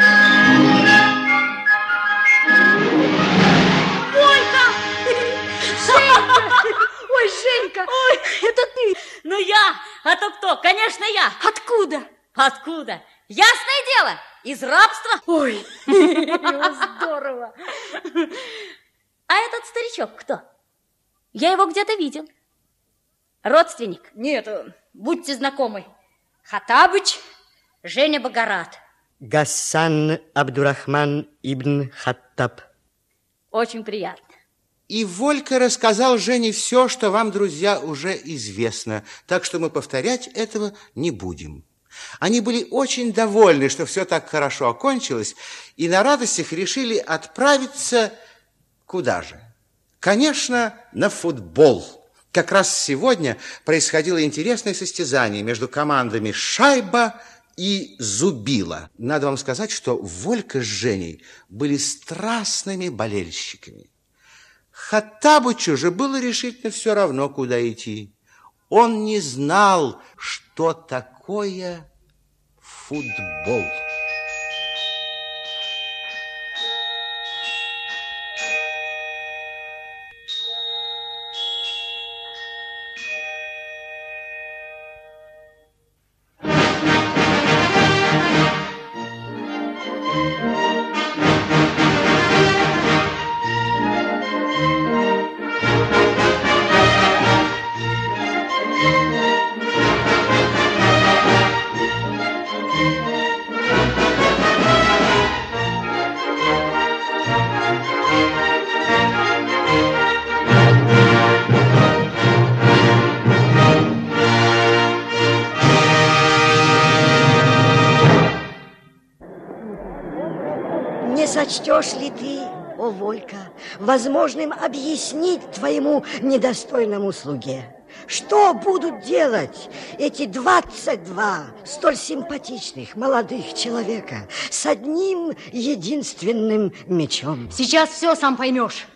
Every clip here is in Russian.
Ой, Женька, Ой, это ты. Ну я, а то кто? Конечно, я. Откуда? Откуда? Ясное дело, из рабства. Ой, здорово. А этот старичок кто? Я его где-то видел. Родственник? Нет, будьте знакомы. Хатабыч Женя Багарат. Гасан Абдурахман ибн Хаттаб. Очень приятно. И Волька рассказал Жене все, что вам, друзья, уже известно, так что мы повторять этого не будем. Они были очень довольны, что все так хорошо окончилось, и на радостях решили отправиться куда же? Конечно, на футбол. Как раз сегодня происходило интересное состязание между командами «Шайба» и «Зубила». Надо вам сказать, что Волька с Женей были страстными болельщиками. Хаттабычу же было решительно все равно, куда идти. Он не знал, что такое футбол. Сочтешь ли ты, о Волька, возможным объяснить твоему недостойному слуге? Что будут делать эти 22 столь симпатичных молодых человека с одним единственным мечом? Сейчас все сам поймешь.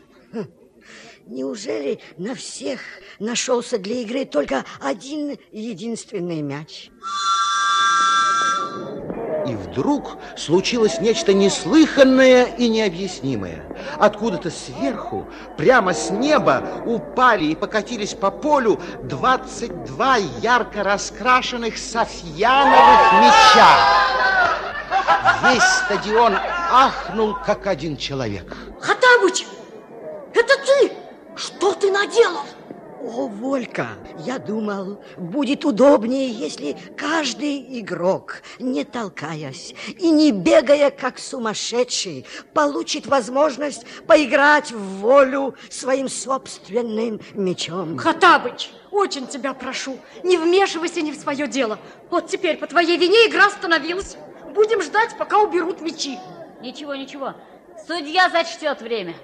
Неужели на всех нашелся для игры только один единственный мяч? И вдруг случилось нечто неслыханное и необъяснимое. Откуда-то сверху, прямо с неба, упали и покатились по полю 22 ярко раскрашенных софьяновых меча. Весь стадион ахнул, как один человек. Хатабыч, это ты? Что ты наделал? О, Волька, я думал, будет удобнее, если каждый игрок, не толкаясь и не бегая, как сумасшедший, получит возможность поиграть в волю своим собственным мечом. Хатабыч, очень тебя прошу, не вмешивайся не в свое дело. Вот теперь по твоей вине игра остановилась. Будем ждать, пока уберут мечи. Ничего, ничего. Судья зачтет время.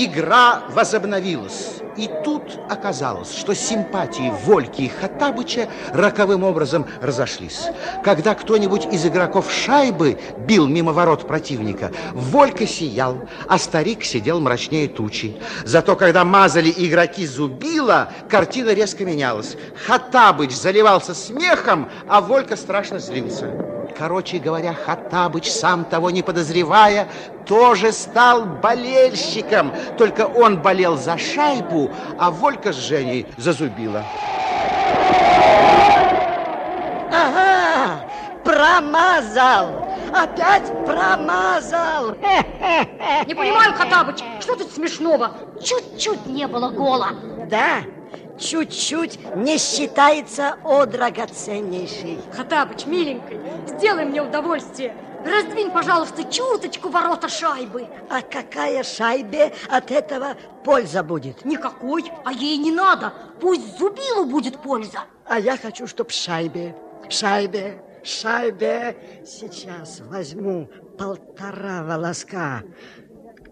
Игра возобновилась. И тут оказалось, что симпатии Вольки и Хаттабыча роковым образом разошлись. Когда кто-нибудь из игроков шайбы бил мимо ворот противника, Волька сиял, а старик сидел мрачнее тучи. Зато когда мазали игроки зубила, картина резко менялась. Хаттабыч заливался смехом, а Волька страшно злился. Короче говоря, Хаттабыч, сам того не подозревая, тоже стал болельщиком. Только он болел за шайбу, а Волька с Женей зазубила. Ага, промазал. Опять промазал. Не понимаю, Хаттабыч, что тут смешного? Чуть-чуть не было гола. Да, чуть-чуть не считается о драгоценнейший. Хатабыч, миленький, сделай мне удовольствие. Раздвинь, пожалуйста, чуточку ворота шайбы. А какая шайбе от этого польза будет? Никакой, а ей не надо. Пусть зубилу будет польза. А я хочу, чтоб шайбе, шайбе, шайбе. Сейчас возьму полтора волоска.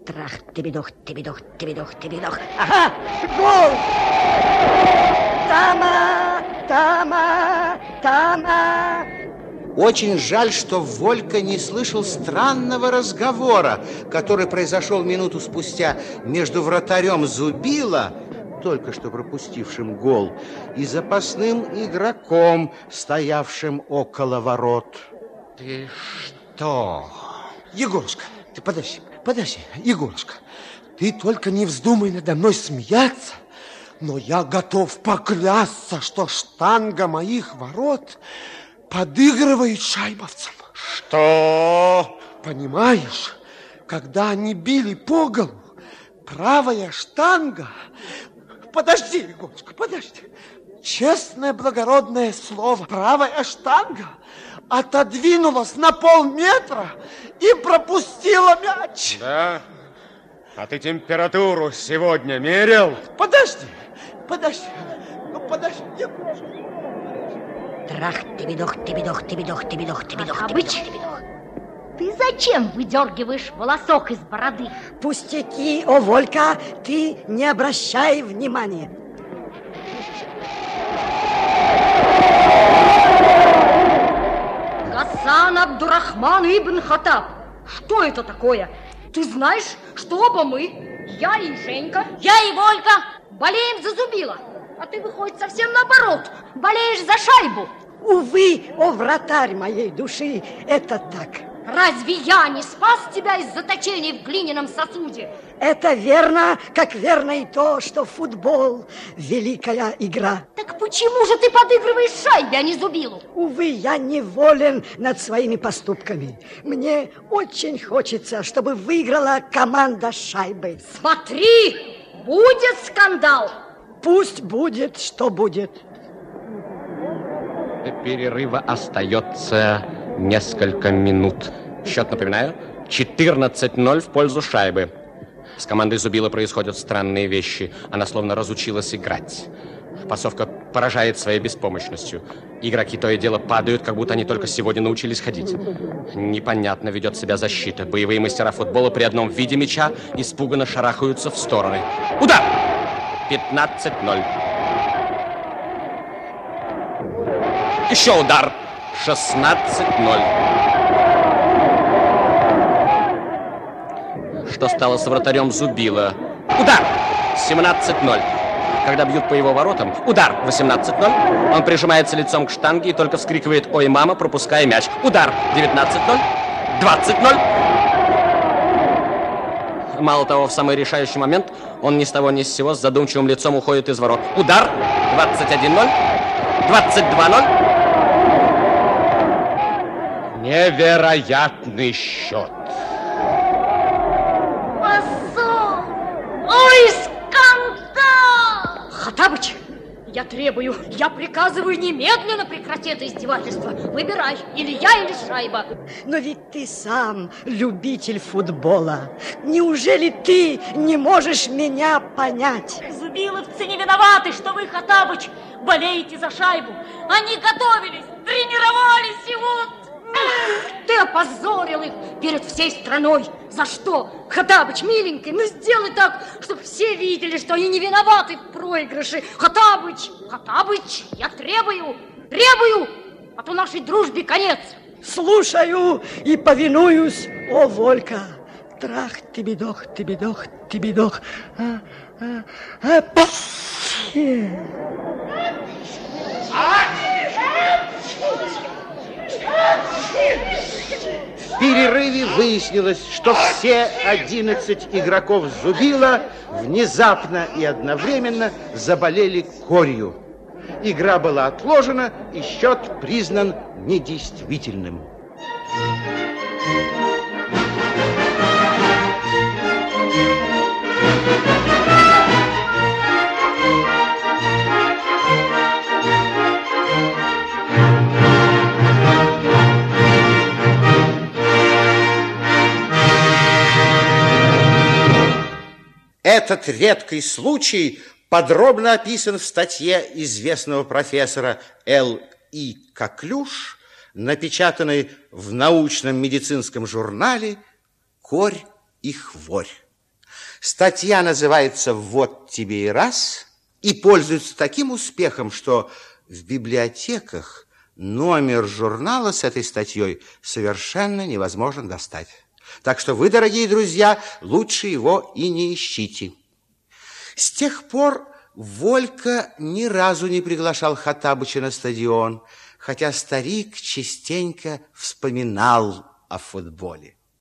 Трах, тебедох, тебедох, тебедох, тебедох. Ага, гол! Тама, Тама, Тама. Очень жаль, что Волька не слышал странного разговора, который произошел минуту спустя между вратарем Зубила только что пропустившим гол, и запасным игроком, стоявшим около ворот. Ты что? Егорушка, ты подожди, подожди, Егорушка. Ты только не вздумай надо мной смеяться, но я готов поклясться, что штанга моих ворот подыгрывает шайбовцам. Что? Понимаешь, когда они били по голу, правая штанга... Подожди, Егорушка, подожди. Честное благородное слово, правая штанга отодвинулась на полметра и пропустила мяч. Да? А ты температуру сегодня мерил? Подожди, подожди, ну подожди. Трах, тебедох, тебедох, тебедох, тебедох, тебедох, Хатабыч, тебедох. ты зачем выдергиваешь волосок из бороды? Пустяки, о, Волька, ты не обращай внимания. Абдурахман Ибн Хатаб. Что это такое? Ты знаешь, что оба мы, я и Женька, Я и Волька. болеем за зубила. А ты, выходит, совсем наоборот, болеешь за шайбу. Увы, о, вратарь моей души, это так. Разве я не спас тебя из заточения в глиняном сосуде? Это верно, как верно и то, что футбол – великая игра. Так почему же ты подыгрываешь шайбе, а не зубилу? Увы, я неволен над своими поступками. Мне очень хочется, чтобы выиграла команда шайбы. Смотри, будет скандал. Пусть будет, что будет. До перерыва остается несколько минут. Счет, напоминаю, 14-0 в пользу шайбы. С командой Зубила происходят странные вещи. Она словно разучилась играть. Пасовка поражает своей беспомощностью. Игроки то и дело падают, как будто они только сегодня научились ходить. Непонятно ведет себя защита. Боевые мастера футбола при одном виде мяча испуганно шарахаются в стороны. Удар! 15-0. Еще удар. 16-0. Что стало с вратарем Зубила? Удар! 17-0. Когда бьют по его воротам, удар 18-0. Он прижимается лицом к штанге и только вскрикивает «Ой, мама!», пропуская мяч. Удар 19-0. 20-0. Мало того, в самый решающий момент он ни с того ни с сего с задумчивым лицом уходит из ворот. Удар 21-0. 22-0. Невероятный счет. Позор! Ой, скандал! Хатабыч, я требую, я приказываю немедленно прекратить это издевательство. Выбирай, или я, или шайба. Но ведь ты сам любитель футбола. Неужели ты не можешь меня понять? Зубиловцы не виноваты, что вы, Хатабыч, болеете за шайбу. Они готовились, тренировались и вот... Ты опозорил их перед всей страной. За что? Хатабыч, миленький, ну сделай так, чтобы все видели, что они не виноваты в проигрыше. Хатабыч, Хатабыч, я требую, требую, а то нашей дружбе конец. Слушаю и повинуюсь, о, Волька. Трах, тебедох, тебедох, тебедох. А, а, а, В перерыве выяснилось, что все 11 игроков Зубила внезапно и одновременно заболели корью. Игра была отложена, и счет признан недействительным. Этот редкий случай подробно описан в статье известного профессора Л. И. Коклюш, напечатанной в научном медицинском журнале «Корь и хворь». Статья называется «Вот тебе и раз» и пользуется таким успехом, что в библиотеках номер журнала с этой статьей совершенно невозможно достать. Так что вы, дорогие друзья, лучше его и не ищите. С тех пор Волька ни разу не приглашал Хаттабыча на стадион, хотя старик частенько вспоминал о футболе.